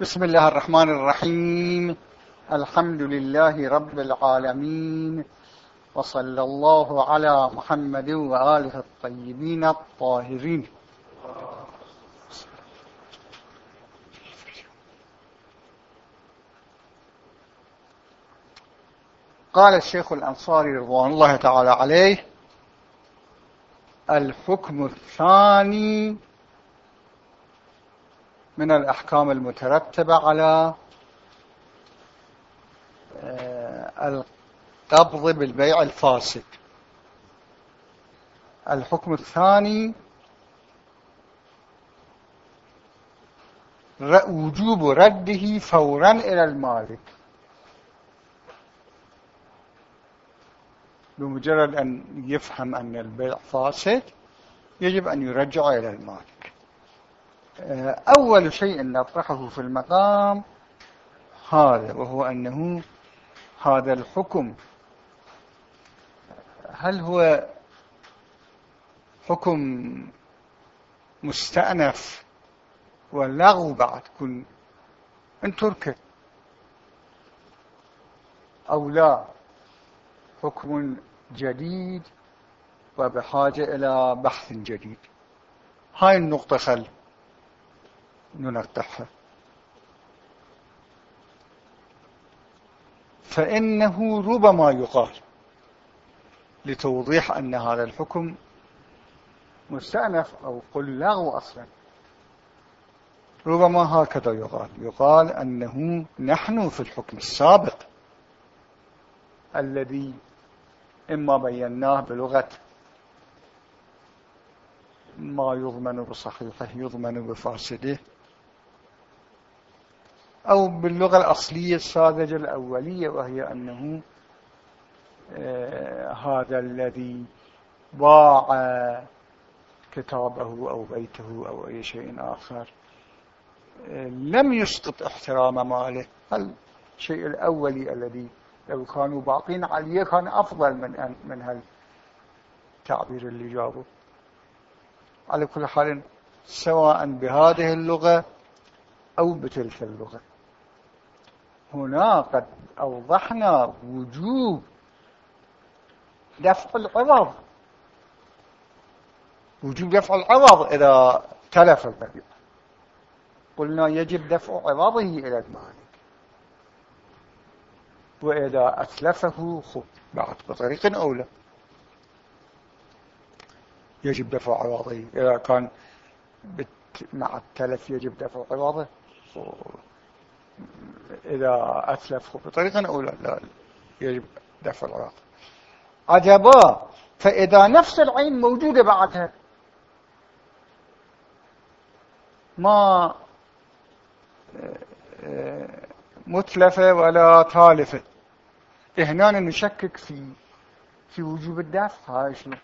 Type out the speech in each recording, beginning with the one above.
بسم الله الرحمن الرحيم. الحمد لله رب العالمين. وصلى الله على محمد وآله الطيبين الطاهرين. قال الشيخ الأنصاري رضوان الله تعالى عليه الحكم الثاني من الأحكام المترتبة على آه، القبض بالبيع الفاسد. الحكم الثاني وجوب رده فورا إلى المالك. بمجرد أن يفهم أن البيع فاسد يجب أن يرجع إلى المالك. أول شيء نطرحه في المقام هذا وهو أنه هذا الحكم. هل هو حكم مستأنف ولغو بعد كل من تركه؟ أو لا حكم جديد وبحاجة إلى بحث جديد. هاي النقطة خل ننقحها فإنه ربما يقال لتوضيح أن هذا الحكم مستأنف أو قل لغو أصلا. ربما هكذا يقال. يقال أنه نحن في الحكم السابق الذي إما بيناه بلغة ما يضمن بصحيحه يضمن بفاسده أو باللغة الأصلية الساذجة الأولية وهي أنه آه هذا الذي باع كتابه أو بيته أو أي شيء آخر آه لم يسقط احترام ماله. الشيء الأولي الذي لو كانوا باقين عليه كان أفضل من من هالتعبير اللي جابه؟ على كل حال سواء بهذه اللغة أو بتلك اللغة. هنا قد أوضحنا وجوب دفع العوض. وجوب دفع العوض إذا تلف المبيع قلنا يجب دفع عوضه إلى المالك. وإذا أتلفه خب بعد بطريق أولى. يجب دفع عوضه. إذا كان مع التلف يجب دفع عوضه. إذا أتلف بطريقة أولى لا يجب دفع العراق عجبا. فإذا نفس العين موجودة بعدها ما متلفة ولا تالفة. هنا نشكك في في وجوب الدفع. هاي شنو؟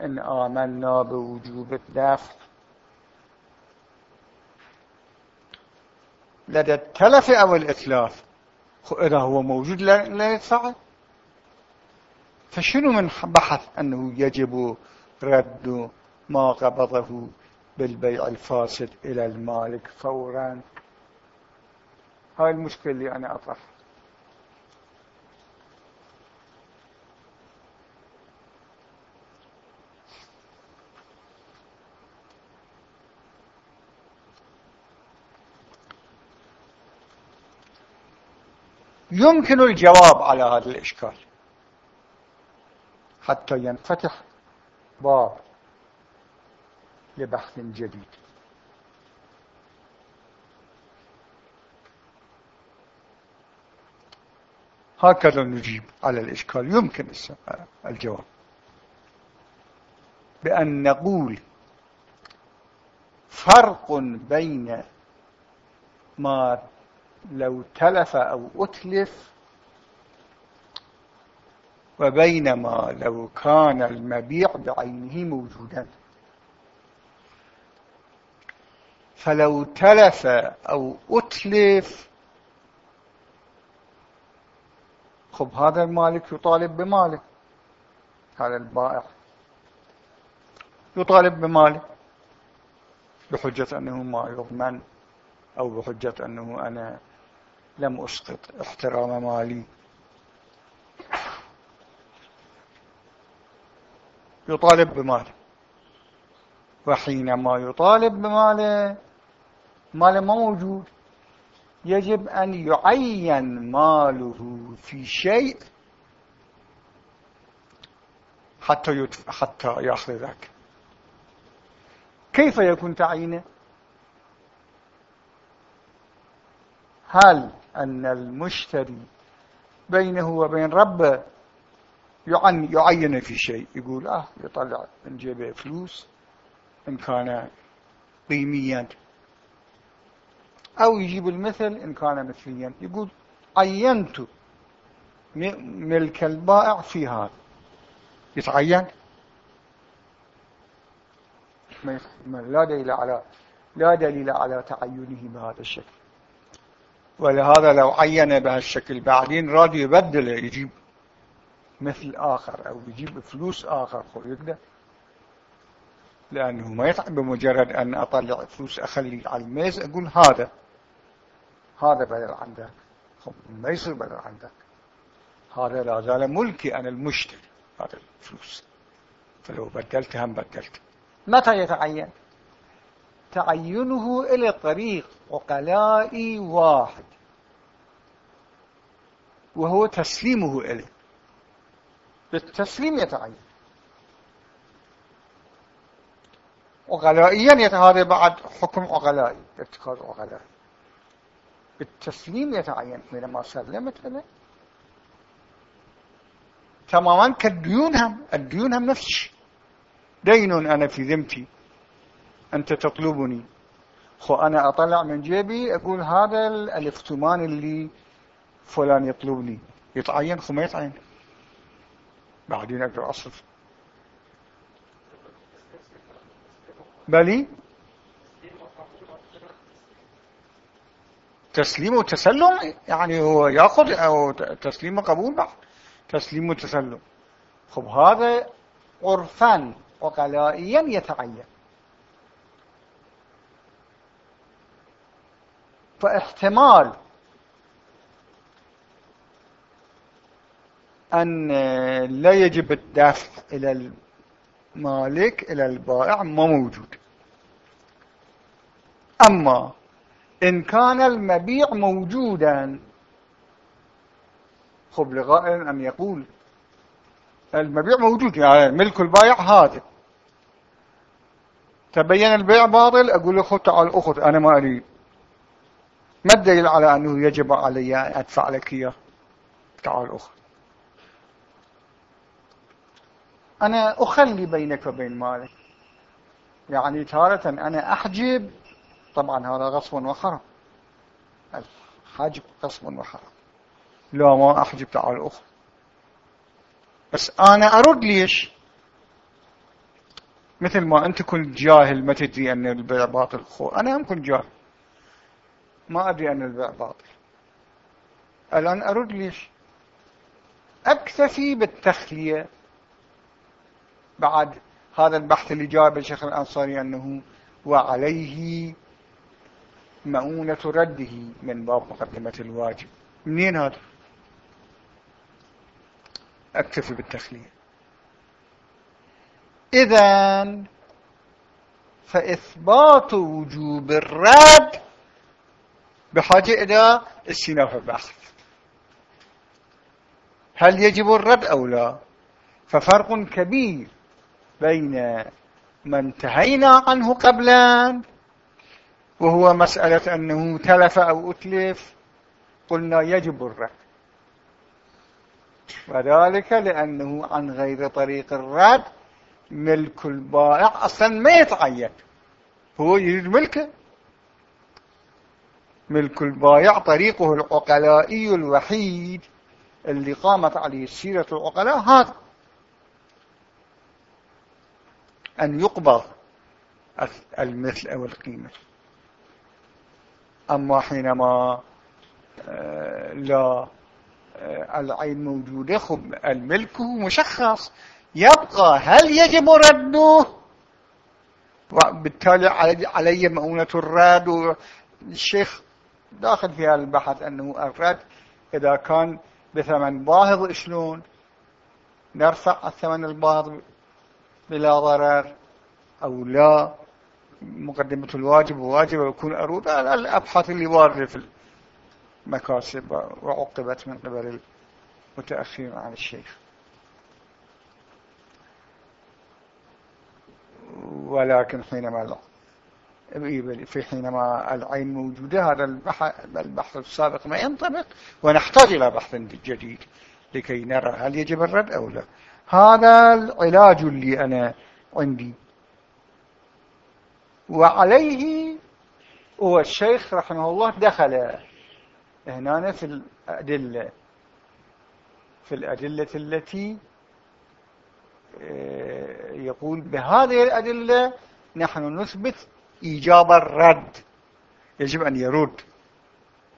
إن آمنا بوجوب الدفع. لدى التلف أو الإتلاف. إذا هو موجود لا يدفعه فشنو من بحث أنه يجب رد ما قبضه بالبيع الفاسد إلى المالك فورا؟ هاي المشكلة اللي أنا أطرحها. يمكن الجواب على هذا الإشكال. حتى ينفتح باب لبحث جديد. هكذا نجيب على الإشكال. يمكن الجواب. بأن نقول فرق بين ما لو تلف أو أتلف وبينما لو كان المبيع بعينه موجودا. فلو تلف أو أتلف خب هذا المالك يطالب بماله هذا البائع يطالب بماله بحجة أنه ما يضمن أو بحجة أنه أنا لم أسقط احترام مالي. يطالب بماله. وحينما يطالب بماله ماله ما موجود. يجب أن يعين ماله في شيء حتى يدف... حتى يأخذ ذاك. كيف يكون تعيينه؟ هل أن المشتري بينه وبين ربه يعين في شيء. يقول آه يطلع من جيبه فلوس إن كان قيميا. أو يجيب المثل إن كان مثليا. يقول عينت ملك البائع في هذا. يتعين. لا دليل على لا دليل على تعينه بهذا الشكل. ولهذا لو عين بهالشكل بعدين راد يبدله يجيب مثل آخر أو يجيب فلوس آخر يقدر. لأنه ما يتعب بمجرد أن أطلع فلوس أخلي على الميز أقول هذا هذا بدل عندك. ما يصير بدل عندك. هذا لا زال ملكي أنا المشتري هذا الفلوس. فلو بدلت هم بدلت. متى يتعين؟ تعينه إلى طريق عقلائي واحد. وهو تسليمه إليه. بالتسليم يتعين. عقلائيا هذا بعد حكم عقلائي اتخاذ عقلائي. بالتسليم يتعين حينما سلمت له تماما كالديون هم الديون هم نفس دين أنا في ذمتي أنت تطلبني. خو أنا أطلع من جيبي أقول هذا الافتمان اللي فلان يطلبني. يتعين خو ما يتعين. بعدين أقدر أصرف. بلي؟ تسليم وتسلم؟ يعني هو يأخذ أو تسليم وقبول بعد؟ تسليم وتسلم. خب هذا عرفا وقلائيا يتعين. فاحتمال أن لا يجب الدفع إلى المالك إلى البائع ما موجود. أما إن كان المبيع موجودا خب لغائر أن يقول المبيع موجود يعني ملك البائع هذا تبين البيع باطل أقول له خذ تعال أخذ أنا ما أريد. ما الدليل على أنه يجب علي أن أدفع لك إياه؟ تعال أخذ أنا أخلي بينك وبين مالك. يعني تارة أنا أحجب طبعا هذا غصب وحرام الحجب غصب وحرام لا ما أحجب تعال أخذ بس أنا أرد ليش؟ مثل ما أنت كنت جاهل ما تدري أن البيع باطل. خو أنا هم كنت جاهل؟ ما أدري أن البيع باطل الآن أرد ليش؟ أكتفي بالتخلية بعد هذا البحث اللي جاء بالشيخ الأنصاري أنه وعليه مؤونة رده من باب مقدمة الواجب. منين هذا؟ أكتفي بالتخلية. إذا فإثبات وجوب الرد بحاجة إلى استئناف البحث هل يجب الرد أو لا؟ ففرق كبير بين ما انتهينا عنه قبلا وهو مسألة أنه تلف أو أتلف قلنا يجب الرد. وذلك لأنه عن غير طريق الرد ملك البائع أصلا ما يتعين. هو يريد ملكه. ملك البائع طريقه العقلائي الوحيد اللي قامت عليه سيرة العقلاء هذا. أن يقبض المثل أو القيمة. أما حينما آه، لا آه، العين موجودة خب الملك مشخص. يبقى هل يجب رده؟ وبالتالي علي مؤونة الرد. والشيخ داخل في هذا البحث أنه الرد إذا كان بثمن باهظ شلون نرفع الثمن الباهظ بلا ضرر أو لا مقدمة الواجب وواجب ويكون أرود الأبحاث اللي واردة في المكاسب وعقبت من قبل المتأخرين عن الشيخ. ولكن حينما في حينما العين موجودة هذا البحث السابق ما ينطبق ونحتاج إلى بحث جديد لكي نرى هل يجب الرد أو لا. هذا العلاج اللي أنا عندي. وعليه هو الشيخ رحمه الله دخل هنا في الأدلة في الأدلة التي آه، يقول بهذه الأدلة نحن نثبت إيجاب الرد. يجب أن يرد.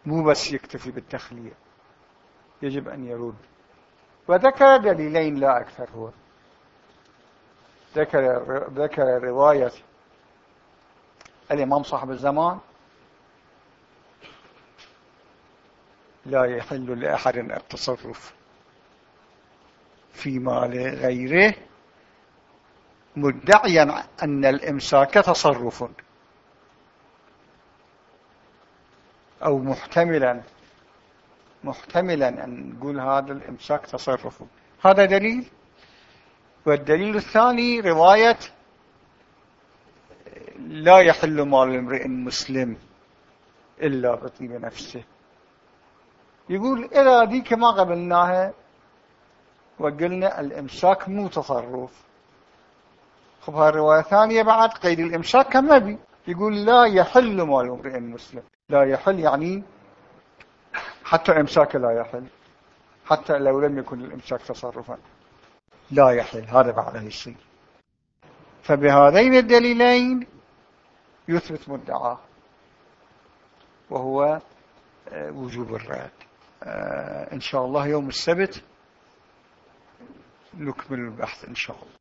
مو بس يكتفي بالتخلية. يجب أن يرد. وذكر دليلين لا أكثر هو. ذكر ذكر رواية الإمام صاحب الزمان. لا يحل لأحد التصرف في مال غيره مدعيا أن الإمساك تصرف. أو محتملا محتملا أن نقول هذا الإمساك تصرف هذا دليل. والدليل الثاني رواية لا يحل مال امرئ مسلم إلا بطيب نفسه. يقول إذا دي كما قبلناها وقلنا الإمساك مو تصرف. خب الرواية الثانية بعد قيد الإمساك كما بي. يقول لا يحل مال امرئ مسلم. لا يحل يعني حتى إمساك لا يحل. حتى لو لم يكن الإمساك تصرفا. لا يحل. هذا بعده يصير فبهذين الدليلين يثبت مدعاه وهو آه، وجوب الرد. آه، إن شاء الله يوم السبت نكمل البحث إن شاء الله.